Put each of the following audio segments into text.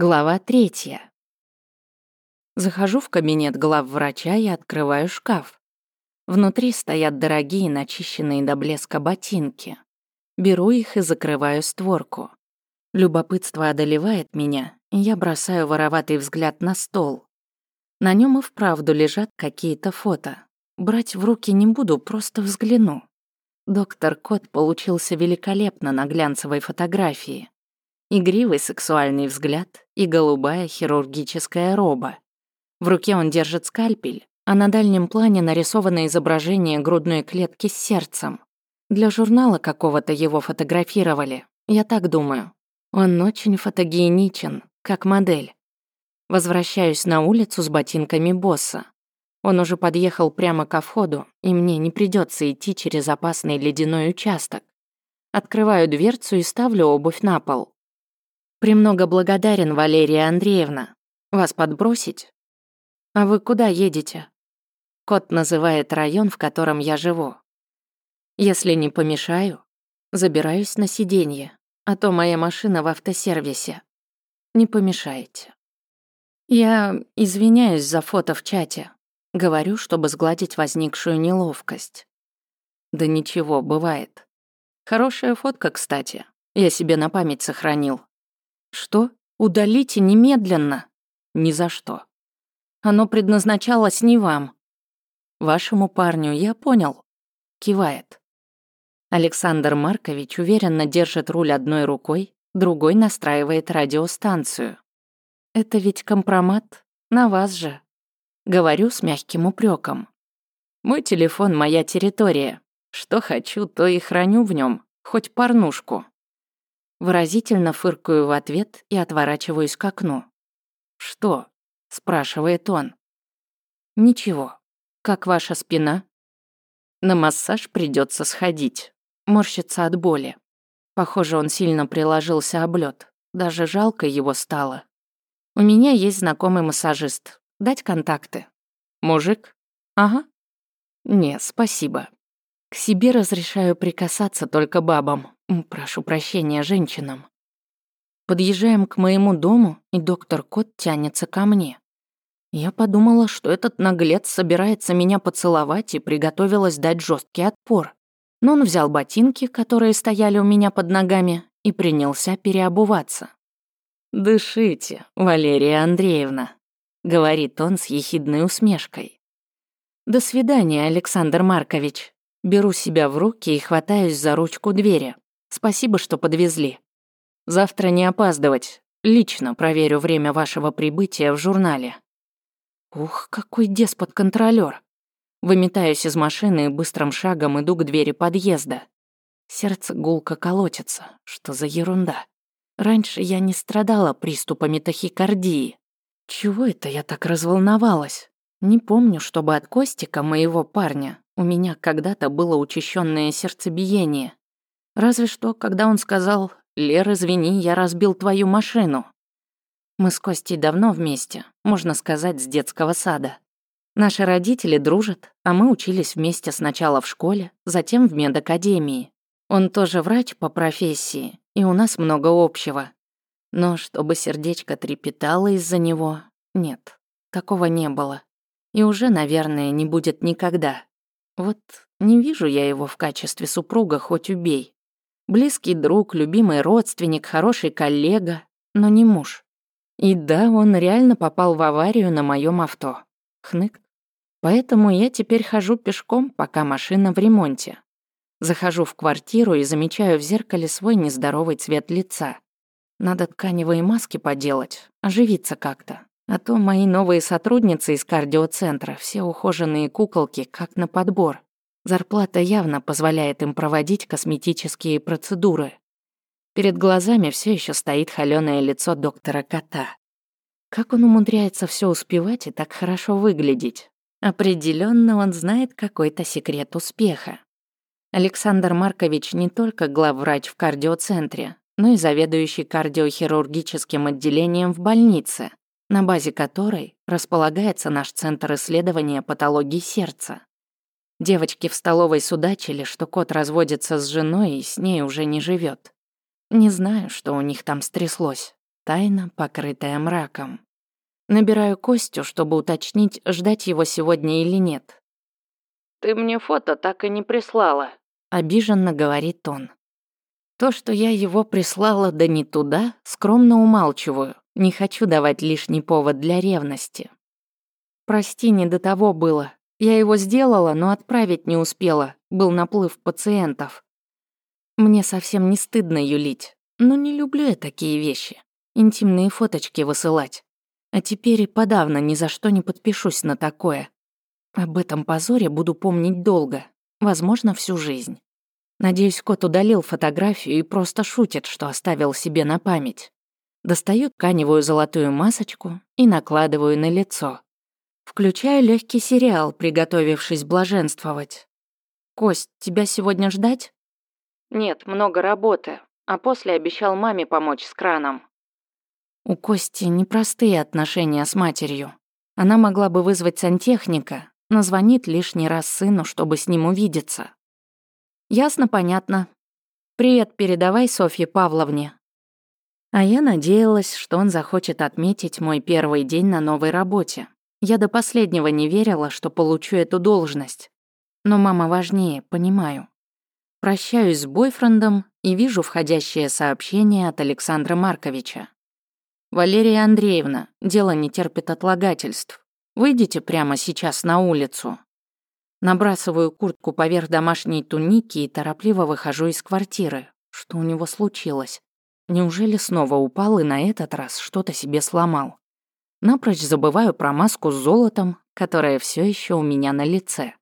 Глава третья. Захожу в кабинет главврача и открываю шкаф. Внутри стоят дорогие, начищенные до блеска ботинки. Беру их и закрываю створку. Любопытство одолевает меня, и я бросаю вороватый взгляд на стол. На нем и вправду лежат какие-то фото. Брать в руки не буду, просто взгляну. Доктор Кот получился великолепно на глянцевой фотографии. Игривый сексуальный взгляд и голубая хирургическая роба. В руке он держит скальпель, а на дальнем плане нарисовано изображение грудной клетки с сердцем. Для журнала какого-то его фотографировали, я так думаю. Он очень фотогеничен, как модель. Возвращаюсь на улицу с ботинками босса. Он уже подъехал прямо ко входу, и мне не придется идти через опасный ледяной участок. Открываю дверцу и ставлю обувь на пол. «Премного благодарен, Валерия Андреевна. Вас подбросить?» «А вы куда едете?» Кот называет район, в котором я живу. Если не помешаю, забираюсь на сиденье, а то моя машина в автосервисе. Не помешаете. Я извиняюсь за фото в чате. Говорю, чтобы сгладить возникшую неловкость. Да ничего, бывает. Хорошая фотка, кстати. Я себе на память сохранил. Что? Удалите немедленно. Ни за что. Оно предназначалось не вам. Вашему парню, я понял. Кивает. Александр Маркович уверенно держит руль одной рукой, другой настраивает радиостанцию. Это ведь компромат на вас же. Говорю с мягким упреком. Мой телефон — моя территория. Что хочу, то и храню в нем, хоть порнушку. Выразительно фыркаю в ответ и отворачиваюсь к окну. «Что?» — спрашивает он. «Ничего. Как ваша спина?» «На массаж придется сходить. Морщится от боли. Похоже, он сильно приложился об лёд. Даже жалко его стало. У меня есть знакомый массажист. Дать контакты. Мужик? Ага. Не, спасибо. К себе разрешаю прикасаться только бабам. Прошу прощения женщинам. Подъезжаем к моему дому, и доктор Кот тянется ко мне. Я подумала, что этот наглец собирается меня поцеловать и приготовилась дать жесткий отпор. Но он взял ботинки, которые стояли у меня под ногами, и принялся переобуваться. «Дышите, Валерия Андреевна», — говорит он с ехидной усмешкой. «До свидания, Александр Маркович. Беру себя в руки и хватаюсь за ручку двери. Спасибо, что подвезли. Завтра не опаздывать. Лично проверю время вашего прибытия в журнале. Ух, какой деспот-контролёр. Выметаюсь из машины и быстрым шагом иду к двери подъезда. Сердце гулко колотится. Что за ерунда? Раньше я не страдала приступами тахикардии. Чего это я так разволновалась? Не помню, чтобы от Костика, моего парня, у меня когда-то было учащенное сердцебиение. Разве что, когда он сказал «Лер, извини, я разбил твою машину». Мы с Костей давно вместе, можно сказать, с детского сада. Наши родители дружат, а мы учились вместе сначала в школе, затем в медакадемии. Он тоже врач по профессии, и у нас много общего. Но чтобы сердечко трепетало из-за него, нет, такого не было. И уже, наверное, не будет никогда. Вот не вижу я его в качестве супруга, хоть убей. Близкий друг, любимый родственник, хороший коллега, но не муж. И да, он реально попал в аварию на моем авто. Хнык. Поэтому я теперь хожу пешком, пока машина в ремонте. Захожу в квартиру и замечаю в зеркале свой нездоровый цвет лица. Надо тканевые маски поделать, оживиться как-то. А то мои новые сотрудницы из кардиоцентра, все ухоженные куколки, как на подбор. Зарплата явно позволяет им проводить косметические процедуры. Перед глазами все еще стоит холёное лицо доктора Кота. Как он умудряется все успевать и так хорошо выглядеть? Определенно он знает какой-то секрет успеха. Александр Маркович не только главврач в кардиоцентре, но и заведующий кардиохирургическим отделением в больнице, на базе которой располагается наш центр исследования патологии сердца. Девочки в столовой судачили, что кот разводится с женой и с ней уже не живет. Не знаю, что у них там стряслось. тайна, покрытая мраком. Набираю Костю, чтобы уточнить, ждать его сегодня или нет. «Ты мне фото так и не прислала», — обиженно говорит он. То, что я его прислала да не туда, скромно умалчиваю, не хочу давать лишний повод для ревности. Прости, не до того было. Я его сделала, но отправить не успела, был наплыв пациентов. Мне совсем не стыдно юлить, но не люблю я такие вещи. Интимные фоточки высылать. А теперь и подавно ни за что не подпишусь на такое. Об этом позоре буду помнить долго, возможно, всю жизнь. Надеюсь, кот удалил фотографию и просто шутит, что оставил себе на память. Достаю тканевую золотую масочку и накладываю на лицо. Включаю легкий сериал, приготовившись блаженствовать. «Кость, тебя сегодня ждать?» «Нет, много работы, а после обещал маме помочь с краном». У Кости непростые отношения с матерью. Она могла бы вызвать сантехника, но звонит лишний раз сыну, чтобы с ним увидеться. Ясно, понятно. Привет передавай Софье Павловне. А я надеялась, что он захочет отметить мой первый день на новой работе. Я до последнего не верила, что получу эту должность. Но мама важнее, понимаю. Прощаюсь с бойфрендом и вижу входящее сообщение от Александра Марковича. «Валерия Андреевна, дело не терпит отлагательств. Выйдите прямо сейчас на улицу». Набрасываю куртку поверх домашней туники и торопливо выхожу из квартиры. Что у него случилось? Неужели снова упал и на этот раз что-то себе сломал? Напрочь забываю про маску с золотом, которая все еще у меня на лице.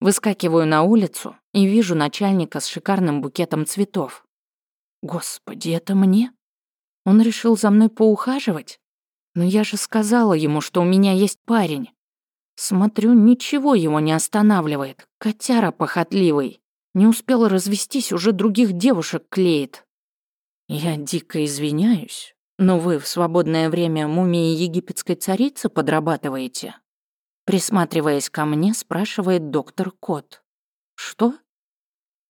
Выскакиваю на улицу и вижу начальника с шикарным букетом цветов. Господи, это мне? Он решил за мной поухаживать? Но я же сказала ему, что у меня есть парень. Смотрю, ничего его не останавливает. Котяра похотливый. Не успел развестись, уже других девушек клеит. Я дико извиняюсь, но вы в свободное время мумии египетской царицы подрабатываете? Присматриваясь ко мне, спрашивает доктор Кот. Что?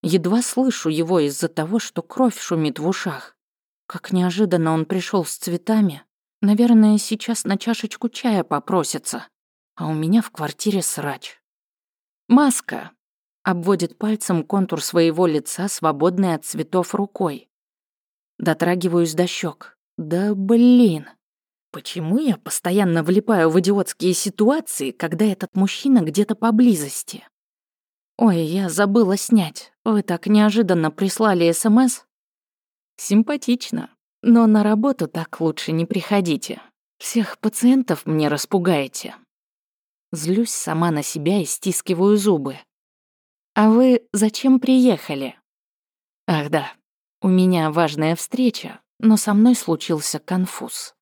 Едва слышу его из-за того, что кровь шумит в ушах. Как неожиданно он пришел с цветами. Наверное, сейчас на чашечку чая попросится. А у меня в квартире срач. «Маска!» — обводит пальцем контур своего лица, свободной от цветов рукой. Дотрагиваюсь до щек. Да блин! Почему я постоянно влипаю в идиотские ситуации, когда этот мужчина где-то поблизости? Ой, я забыла снять. Вы так неожиданно прислали СМС. Симпатично. Но на работу так лучше не приходите. Всех пациентов мне распугаете. Злюсь сама на себя и стискиваю зубы. А вы зачем приехали? Ах да, у меня важная встреча, но со мной случился конфуз.